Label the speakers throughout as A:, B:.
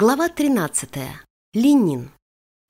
A: Глава 13. Ленин.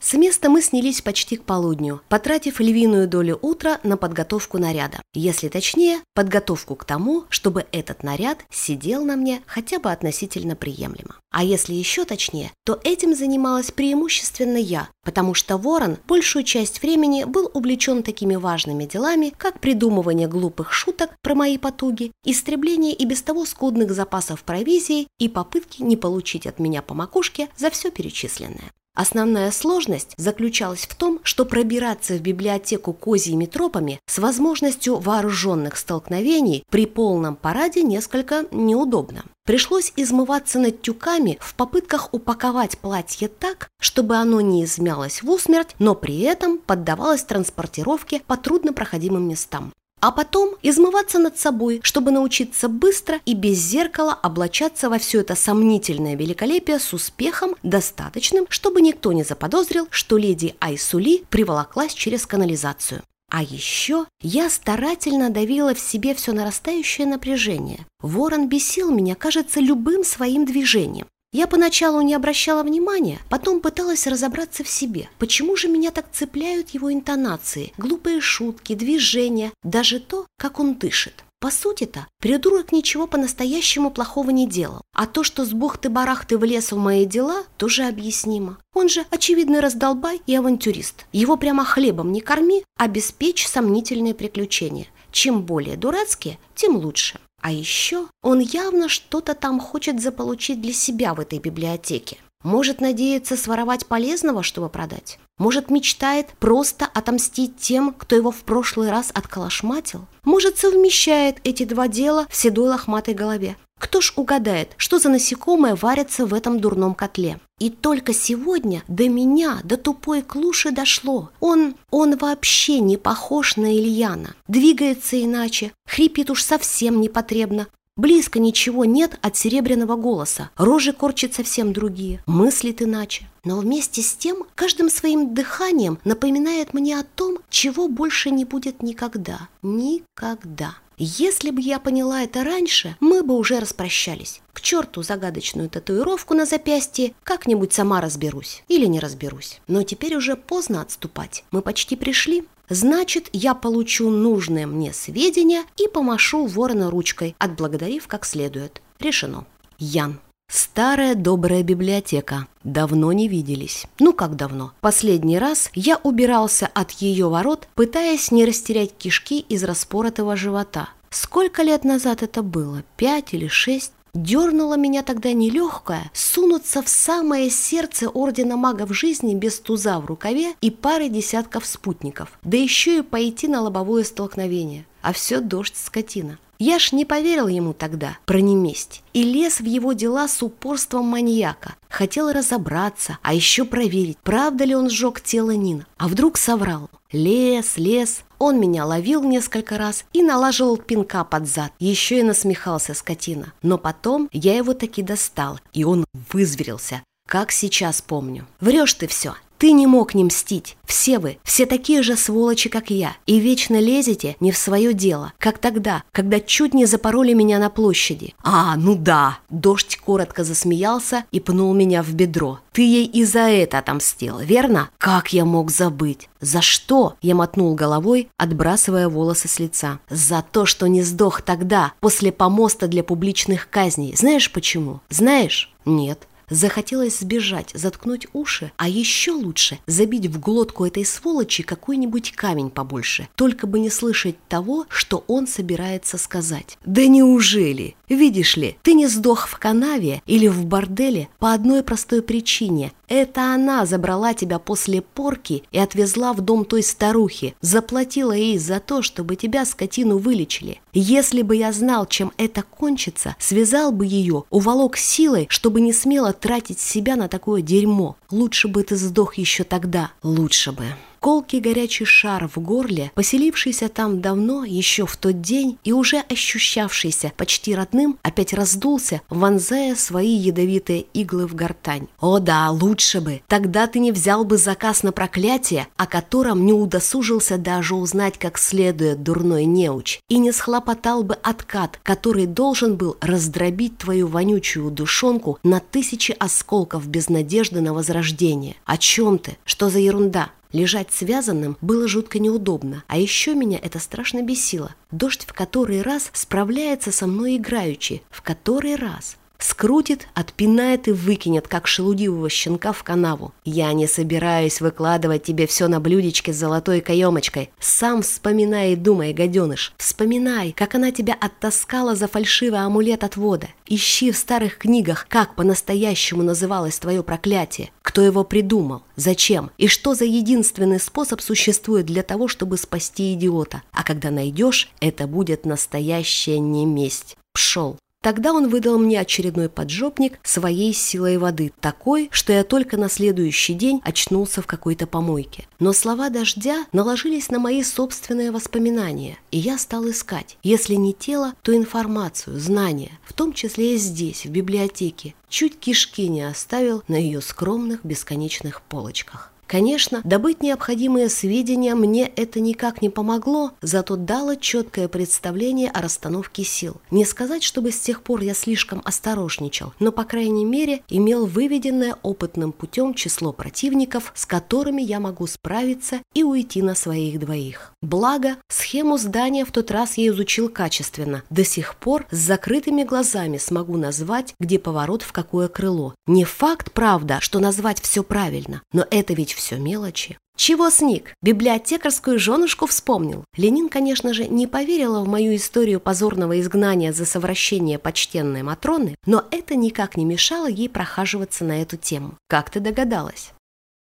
A: С места мы снялись почти к полудню, потратив львиную долю утра на подготовку наряда. Если точнее, подготовку к тому, чтобы этот наряд сидел на мне хотя бы относительно приемлемо. А если еще точнее, то этим занималась преимущественно я, потому что Ворон большую часть времени был увлечен такими важными делами, как придумывание глупых шуток про мои потуги, истребление и без того скудных запасов провизии и попытки не получить от меня по макушке за все перечисленное. Основная сложность заключалась в том, что пробираться в библиотеку козьими тропами с возможностью вооруженных столкновений при полном параде несколько неудобно. Пришлось измываться над тюками в попытках упаковать платье так, чтобы оно не измялось в усмерть, но при этом поддавалось транспортировке по труднопроходимым местам а потом измываться над собой, чтобы научиться быстро и без зеркала облачаться во все это сомнительное великолепие с успехом, достаточным, чтобы никто не заподозрил, что леди Айсули приволоклась через канализацию. А еще я старательно давила в себе все нарастающее напряжение. Ворон бесил меня, кажется, любым своим движением. Я поначалу не обращала внимания, потом пыталась разобраться в себе. Почему же меня так цепляют его интонации, глупые шутки, движения, даже то, как он дышит? По сути-то, придурок ничего по-настоящему плохого не делал. А то, что с бухты-барахты влез в мои дела, тоже объяснимо. Он же очевидный раздолбай и авантюрист. Его прямо хлебом не корми, обеспечь сомнительные приключения. Чем более дурацкие, тем лучше. А еще он явно что-то там хочет заполучить для себя в этой библиотеке. Может надеяться своровать полезного, чтобы продать? Может мечтает просто отомстить тем, кто его в прошлый раз отколошматил? Может совмещает эти два дела в седой лохматой голове? Кто ж угадает, что за насекомое варится в этом дурном котле? И только сегодня до меня, до тупой клуши дошло. Он, он вообще не похож на Ильяна. Двигается иначе, хрипит уж совсем непотребно. Близко ничего нет от серебряного голоса. Рожи корчат совсем другие, мыслит иначе. Но вместе с тем, каждым своим дыханием напоминает мне о том, чего больше не будет никогда. Никогда. Если бы я поняла это раньше, мы бы уже распрощались. К черту загадочную татуировку на запястье, как-нибудь сама разберусь. Или не разберусь. Но теперь уже поздно отступать. Мы почти пришли. Значит, я получу нужные мне сведения и помашу ворона ручкой, отблагодарив как следует. Решено. Ян. Старая добрая библиотека. Давно не виделись. Ну как давно? Последний раз я убирался от ее ворот, пытаясь не растерять кишки из распоротого живота. Сколько лет назад это было? Пять или шесть? Дернуло меня тогда нелегкое сунуться в самое сердце Ордена Магов Жизни без туза в рукаве и пары десятков спутников, да еще и пойти на лобовое столкновение. А все дождь скотина. Я ж не поверил ему тогда про неместь и лез в его дела с упорством маньяка. Хотел разобраться, а еще проверить, правда ли он сжег тело Нина. А вдруг соврал. Лес, лес. Он меня ловил несколько раз и налаживал пинка под зад. Еще и насмехался скотина. Но потом я его таки достал, и он вызверился. Как сейчас помню. Врешь ты все. Ты не мог не мстить. Все вы, все такие же сволочи, как я. И вечно лезете не в свое дело. Как тогда, когда чуть не запороли меня на площади. А, ну да. Дождь коротко засмеялся и пнул меня в бедро. Ты ей и за это отомстил, верно? Как я мог забыть? За что? Я мотнул головой, отбрасывая волосы с лица. За то, что не сдох тогда, после помоста для публичных казней. Знаешь почему? Знаешь? Нет. Захотелось сбежать, заткнуть уши, а еще лучше забить в глотку этой сволочи какой-нибудь камень побольше, только бы не слышать того, что он собирается сказать. Да неужели? Видишь ли, ты не сдох в канаве или в борделе по одной простой причине. Это она забрала тебя после порки и отвезла в дом той старухи, заплатила ей за то, чтобы тебя, скотину, вылечили. Если бы я знал, чем это кончится, связал бы ее, уволок силой, чтобы не смело тратить себя на такое дерьмо. Лучше бы ты сдох еще тогда. Лучше бы. Колкий горячий шар в горле, поселившийся там давно, еще в тот день, и уже ощущавшийся почти родным, опять раздулся, вонзая свои ядовитые иглы в гортань. О да, лучше бы! Тогда ты не взял бы заказ на проклятие, о котором не удосужился даже узнать как следует дурной неуч, и не схлопотал бы откат, который должен был раздробить твою вонючую душонку на тысячи осколков без надежды на возрождение. О чем ты? Что за ерунда? Лежать связанным было жутко неудобно, а еще меня это страшно бесило. Дождь в который раз справляется со мной играючи, в который раз. Скрутит, отпинает и выкинет, как шелудивого щенка в канаву. Я не собираюсь выкладывать тебе все на блюдечке с золотой каемочкой. Сам вспоминай и думай, гаденыш. Вспоминай, как она тебя оттаскала за фальшивый амулет отвода. Ищи в старых книгах, как по-настоящему называлось твое проклятие. Кто его придумал? Зачем? И что за единственный способ существует для того, чтобы спасти идиота? А когда найдешь, это будет настоящая не месть. Пшел. Тогда он выдал мне очередной поджопник своей силой воды, такой, что я только на следующий день очнулся в какой-то помойке. Но слова дождя наложились на мои собственные воспоминания, и я стал искать, если не тело, то информацию, знания, в том числе и здесь, в библиотеке. Чуть кишки не оставил на ее скромных бесконечных полочках. Конечно, добыть необходимые сведения мне это никак не помогло, зато дало четкое представление о расстановке сил. Не сказать, чтобы с тех пор я слишком осторожничал, но, по крайней мере, имел выведенное опытным путем число противников, с которыми я могу справиться и уйти на своих двоих. Благо, схему здания в тот раз я изучил качественно. До сих пор с закрытыми глазами смогу назвать, где поворот в какое крыло. Не факт, правда, что назвать все правильно, но это ведь все мелочи. Чего сник? Библиотекарскую женушку вспомнил. Ленин, конечно же, не поверила в мою историю позорного изгнания за совращение почтенной Матроны, но это никак не мешало ей прохаживаться на эту тему. Как ты догадалась?